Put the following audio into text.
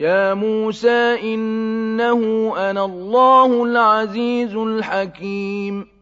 يَا مُوسَىٰ إِنَّهُ أَنَا اللَّهُ الْعَزِيزُ الْحَكِيمُ